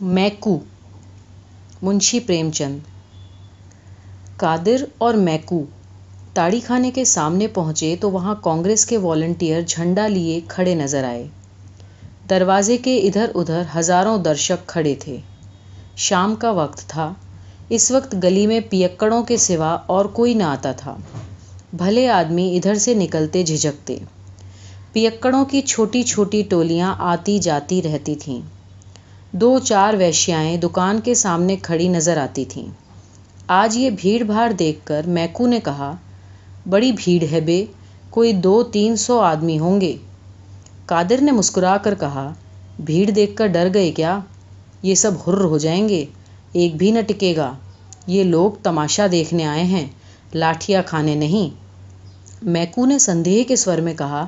میکو، منشی پریم چند قادر اور میکو تاڑی خانے کے سامنے پہنچے تو وہاں کانگریس کے والنٹیئر جھنڈا لیے کھڑے نظر آئے۔ دروازے کے ادھر ادھر ہزاروں درشک کھڑے تھے۔ شام کا وقت تھا۔ اس وقت گلی میں پیکڑوں کے سوا اور کوئی نہ آتا تھا۔ بھلے آدمی ادھر سے نکلتے جھجکتے۔ پیکڑوں کی چھوٹی چھوٹی ٹولیاں آتی جاتی رہتی تھیں۔ دو چار ویشیائیں دکان کے سامنے کھڑی نظر آتی تھیں۔ آج یہ بھیڑ بھاڑ دیکھ کر میکو نے کہا، بڑی بھیڑ ہے بے، کوئی دو تین سو آدمی ہوں گے قادر نے مسکرا کر کہا، بھیڑ دیکھ کر ڈر گئے کیا؟ یہ سب ہر ہو جائیں گے۔ ایک بھی نہ ٹکے گا۔ یہ لوگ تماشا دیکھنے آئے ہیں۔ لاٹھیاں کھانے نہیں میکو نے سندیہ کے سور میں کہا،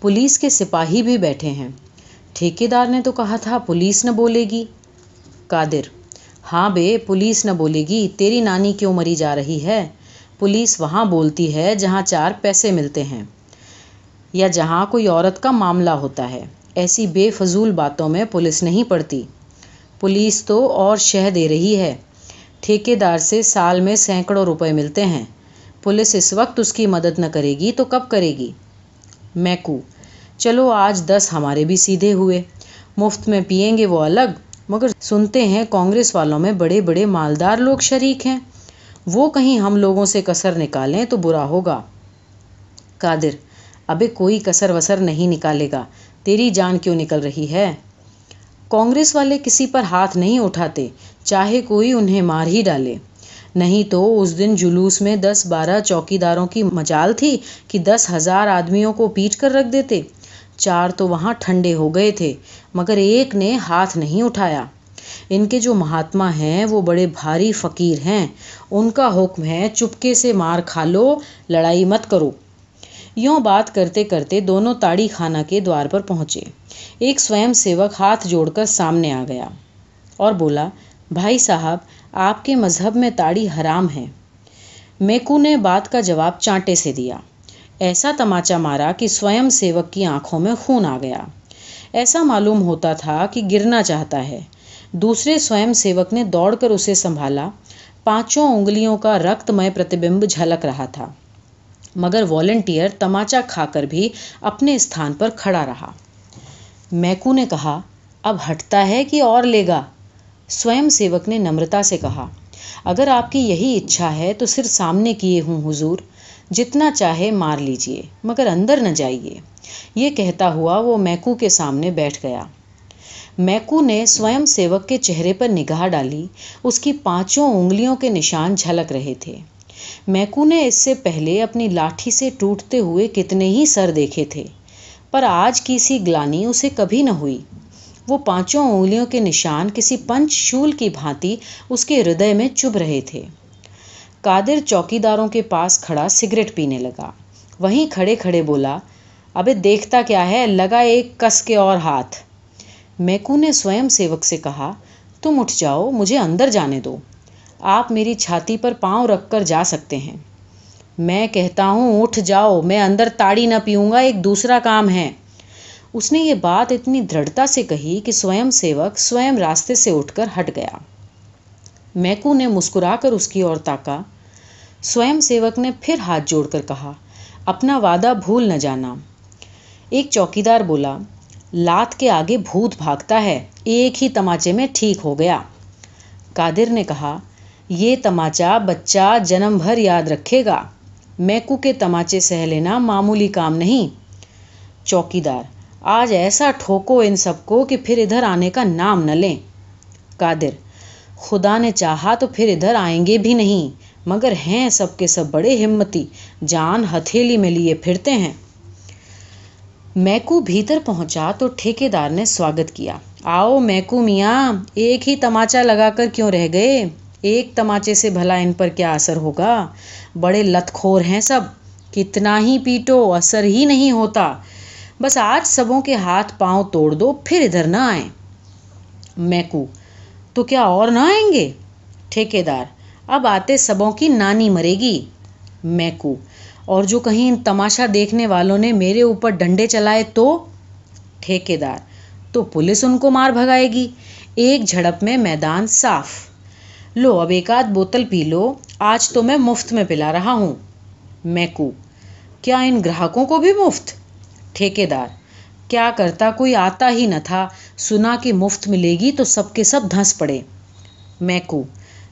پولیس کے سپاہی بھی بیٹھے ہیں۔ ٹھیکے دار نے تو کہا تھا، پولیس نہ بولے گی۔ قادر ہاں بے، پولیس نہ بولے گی، تیری نانی کیوں مری جا رہی ہے؟ پولیس وہاں بولتی ہے جہاں چار پیسے ملتے ہیں۔ یا جہاں کوئی عورت کا معاملہ ہوتا ہے۔ ایسی بے فضول باتوں میں پولیس نہیں پڑتی۔ پولیس تو اور شہ دے رہی ہے۔ ٹھیکے دار سے سال میں سینکڑوں روپے ملتے ہیں۔ پولیس اس وقت اس کی مدد نہ کرے گی تو کب کرے گی؟ میکو چلو آج دس ہمارے بھی سیدھے ہوئے۔ مفت میں پئیں گے وہ الگ، مگر سنتے ہیں کانگریس والوں میں بڑے بڑے مالدار لوگ شریک ہیں۔ وہ کہیں ہم لوگوں سے کسر نکالیں تو برا ہوگا۔ قادر، ابے کوئی کسر وسر نہیں نکالے گا۔ تیری جان کیوں نکل رہی ہے؟ کانگریس والے کسی پر ہاتھ نہیں اٹھاتے، چاہے کوئی انہیں مار ہی ڈالے۔ نہیں تو اس دن جلوس میں دس بارہ چوکی داروں کی مجال تھی کہ دس ہزار آدمیوں کو پیٹ کر رکھ دیتے۔ چار تو وہاں ٹھنڈے ہو گئے تھے، مگر ایک نے ہاتھ نہیں اٹھایا۔ ان کے جو مہاتما ہیں، وہ بڑے بھاری فقیر ہیں۔ ان کا حکم ہے، چپکے سے مار کھا لو، لڑائی مت کرو۔ یوں بات کرتے کرتے دونوں تاڑی خانہ کے دوار پر پہنچے۔ ایک سوئم سیوک ہاتھ جوڑ کر سامنے آ گیا اور بولا، بھائی صاحب، آپ کے مذہب میں تاڑی حرام ہے۔ میکو نے بات کا جواب چانٹے سے دیا۔ ایسا تماچا مارا کہ سوئم سیوک کی آنکھوں میں خون آ گیا۔ ایسا معلوم ہوتا تھا کہ گرنا چاہتا ہے۔ دوسرے سوئم سیوک نے دوڑ کر اسے سنبھالا۔ پانچوں انگلیوں کا رکت مئے پرتبمب جھلک رہا تھا۔ مگر والنٹیئر تماچا کھا کر بھی اپنے استھان پر کھڑا رہا۔ میکو نے کہا، اب ہٹتا ہے کہ اور لے گا؟ سوئم سیوک نے نمرتا سے کہا، اگر آپ کی یہی اچھا ہے تو صرف سامنے کیے ہوں حضور۔ جتنا چاہے مار لیجیے مگر اندر نہ جائیے۔ یہ کہتا ہوا وہ میکو کے سامنے بیٹھ گیا۔ میکو نے سوئم سیوک کے چہرے پر نگاہ ڈالی۔ اس کی پانچوں انگلیوں کے نشان جھلک رہے تھے۔ میکو نے اس سے پہلے اپنی لاٹھی سے ٹوٹتے ہوئے کتنے ہی سر دیکھے تھے، پر آج کی سی گلانی اسے کبھی نہ ہوئی۔ وہ پانچوں انگلیوں کے نشان کسی پنچ شول کی بھانتی اس کے ہردے میں چبھ رہے تھے۔ قادر چوکی داروں کے پاس کھڑا سگریٹ پینے لگا۔ وہیں کھڑے کھڑے بولا، ابے دیکھتا کیا ہے؟ لگا ایک کس کے اور ہاتھ۔ میکو نے سوئم سیوک سے کہا، تم اٹھ جاؤ، مجھے اندر جانے دو۔ آپ میری چھاتی پر پاؤں رکھ کر جا سکتے ہیں۔ میں کہتا ہوں، اٹھ جاؤ، میں اندر تاڑی نہ پیوں گا، ایک دوسرا کام ہے۔ اس نے یہ بات اتنی دڑھتا سے کہی کہ سوئم سیوک سوئم راستے سے اٹھ کر ہٹ گیا۔ میکو نے مسکرا کر اس کی اور تاکا سوئم سیوک نے پھر ہاتھ جوڑ کر کہا، اپنا وعدہ بھول نہ جانا۔ ایک چوکی دار بولا، لات کے آگے بھوت بھاگتا ہے، ایک ہی تماچے میں ٹھیک ہو گیا۔ قادر نے کہا، یہ تماچا بچہ جنم بھر یاد رکھے گا۔ میکو کے تماچے سہ لینا معمولی کام نہیں۔ چوکی دار آج ایسا ٹھوکو ان سب کو کہ پھر ادھر آنے کا نام نہ لیں۔ قادر خدا نے چاہا تو پھر ادھر آئیں گے بھی نہیں۔ مگر ہیں سب کے سب بڑے ہمتی، جان ہتھیلی میں لیے پھرتے ہیں۔ میکو بھیتر پہنچا تو ٹھیکے دار نے سواگت کیا۔ آؤ میکو میاں، ایک ہی تماچا لگا کر کیوں رہ گئے؟ ایک تماچے سے بھلا ان پر کیا اثر ہوگا؟ بڑے لت خور ہیں سب۔ کتنا ہی پیٹو، اثر ہی نہیں ہوتا۔ بس آج سبوں کے ہاتھ پاؤں توڑ دو، پھر ادھر نہ آئیں۔ میکو تو کیا اور نہ آئیں گے؟ ٹھیکے دار اب آتے سبوں کی نانی مرے گی میکو اور جو کہیں ان تماشا دیکھنے والوں نے میرے اوپر ڈنڈے چلائے تو؟ ٹھیکے دار تو پولیس ان کو مار بھگائے گی۔ ایک جھڑپ میں میدان صاف۔ لو، اب ایک آدھ بوتل پی لو۔ آج تو میں مفت میں پلا رہا ہوں۔ میکو کیا ان گراہکوں کو بھی مفت؟ ٹھیکے دار کیا کرتا کوئی آتا ہی نہ تھا۔ سنا کہ مفت ملے گی تو سب کے سب دھنس پڑے۔ میکو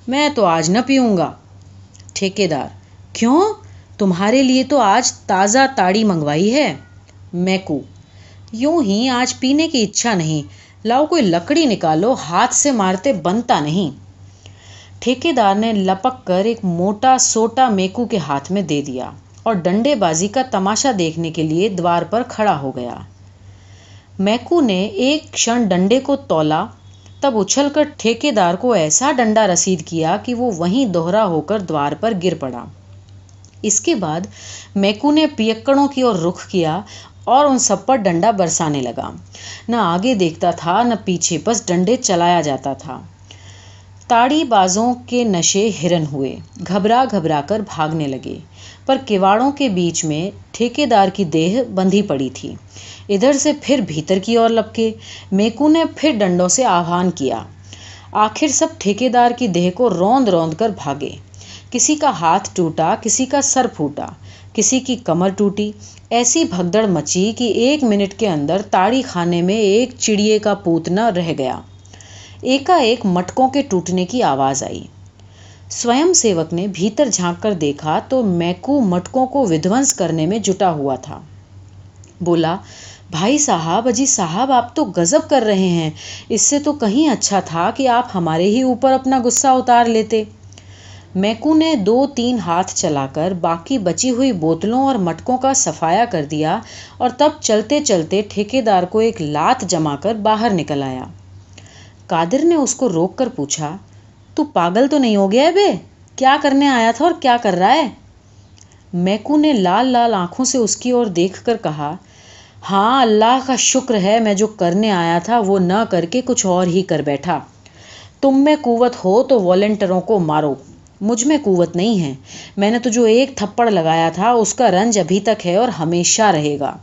میں تو آج نہ پیوں گا۔ ٹھیکے دار کیوں؟ تمہارے لیے تو آج تازہ تاڑی منگوائی ہے۔ میکو یوں ہی آج پینے کی اچھا نہیں۔ لاؤ کوئی لکڑی نکالو، ہاتھ سے مارتے بنتا نہیں۔ ٹھیکے دار نے لپک کر ایک موٹا سوٹا میکو کے ہاتھ میں دے دیا اور ڈنڈے بازی کا تماشا دیکھنے کے لیے دوار پر کھڑا ہو گیا۔ میکو نے ایک کھڑ ڈنڈے کو تولا، تب اچھل کر ٹھیکے دار کو ایسا ڈنڈا رسید کیا کہ وہ وہیں دوہرا ہو کر دوار پر گر پڑا۔ اس کے بعد میکو نے پیکڑوں کی اور رخ کیا اور ان سب پر ڈنڈا برسانے لگا۔ نہ آگے دیکھتا تھا، نہ پیچھے، بس ڈنڈے چلایا جاتا تھا۔ تاڑی بازوں کے نشے ہرن ہوئے، گھبرا گھبرا کر بھاگنے لگے۔ پر کواڑوں کے بیچ میں ٹھیکے دار کی دیہ بندھی پڑی تھی۔ ادھر سے پھر بھیتر کی اور لپکے۔ میکو نے پھر ڈنڈوں سے آہوان کیا۔ آخر سب ٹھیکے دار کی دیہ کو روند روند کر بھاگے۔ کسی کا ہاتھ ٹوٹا، کسی کا سر پھوٹا، کسی کی کمر ٹوٹی۔ ایسی بھگدڑ مچی کہ ایک منٹ کے اندر تاڑی خانے میں ایک چڑیے کا پوتنا رہ گیا۔ ایک ایک مٹکوں کے ٹوٹنے کی آواز آئی۔ سوئم سیوک نے بھیتر جھانک کر دیکھا تو میکو مٹکوں کو ودھونس کرنے میں جٹا ہوا تھا۔ بولا بھائی صاحب، اجی صاحب، آپ تو گزب کر رہے ہیں۔ اس سے تو کہیں اچھا تھا کہ آپ ہمارے ہی اوپر اپنا غصہ اتار لیتے۔ میکو نے دو تین ہاتھ چلا کر باقی بچی ہوئی بوتلوں اور مٹکوں کا صفایا کر دیا اور تب چلتے چلتے ٹھیکے دار کو ایک لات جما کر باہر نکل آیا۔ قادر نے اس کو روک کر پوچھا، تو پاگل تو نہیں ہو گیا بے؟ کیا کرنے آیا تھا اور کیا کر رہا ہے؟ میکو نے لال لال آنکھوں سے اس کی اور دیکھ کر کہا ہاں اللہ کا شکر ہے میں جو کرنے آیا تھا وہ نہ کر کے کچھ اور ہی کر بیٹھا۔ تم میں قوت ہو تو والنٹروں کو مارو۔ مجھ میں قوت نہیں ہے۔ میں نے تو جو ایک تھپڑ لگایا تھا، اس کا رنج ابھی تک ہے اور ہمیشہ رہے گا۔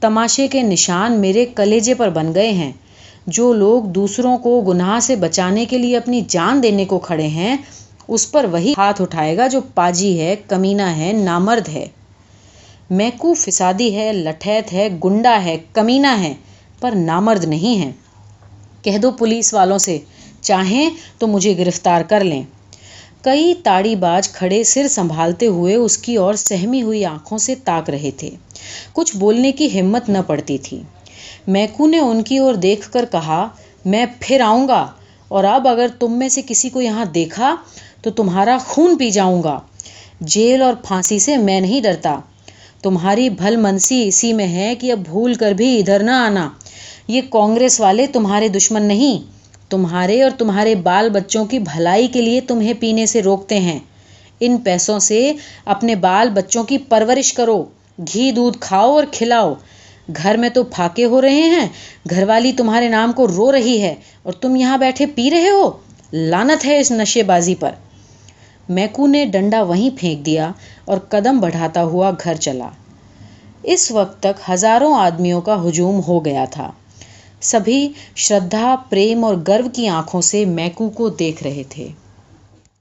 تماشے کے نشان میرے کلیجے پر بن گئے ہیں۔ جو لوگ دوسروں کو گناہ سے بچانے کے لیے اپنی جان دینے کو کھڑے ہیں، اس پر وہی ہاتھ اٹھائے گا جو پاجی ہے، کمینہ ہے، نامرد ہے۔ میکو فسادی ہے، لٹھیت ہے، گنڈا ہے، کمینہ ہے، پر نامرد نہیں ہے کہہ دو پولیس والوں سے، چاہیں تو مجھے گرفتار کر لیں۔ کئی تاڑی باز کھڑے سر سنبھالتے ہوئے اس کی اور سہمی ہوئی آنکھوں سے تاک رہے تھے۔ کچھ بولنے کی ہمت نہ پڑتی تھی۔ میکو نے ان کی اور دیکھ کر کہا، میں پھر آؤں گا، اور اب اگر تم میں سے کسی کو یہاں دیکھا تو تمہارا خون پی جاؤں گا۔ جیل اور پھانسی سے میں نہیں ڈرتا۔ تمہاری بھل منسی اسی میں ہے کہ اب بھول کر بھی ادھر نہ آنا۔ یہ کانگریس والے تمہارے دشمن نہیں۔ تمہارے اور تمہارے بال بچوں کی بھلائی کے لیے تمہیں پینے سے روکتے ہیں۔ ان پیسوں سے اپنے بال بچوں کی پرورش کرو۔ گھی دودھ کھاؤ اور کھلاؤ۔ گھر میں تو پھاکے ہو رہے ہیں۔ گھر والی تمہارے نام کو رو رہی ہے اور تم یہاں بیٹھے پی رہے ہو۔ لانت ہے اس نشے بازی پر۔ میکو نے ڈنڈا وہیں پھینک دیا اور قدم بڑھاتا ہوا گھر چلا۔ اس وقت تک ہزاروں آدمیوں کا ہجوم ہو گیا تھا۔ سبھی شردھا پریم اور گرو کی آنکھوں سے میکو کو دیکھ رہے تھے۔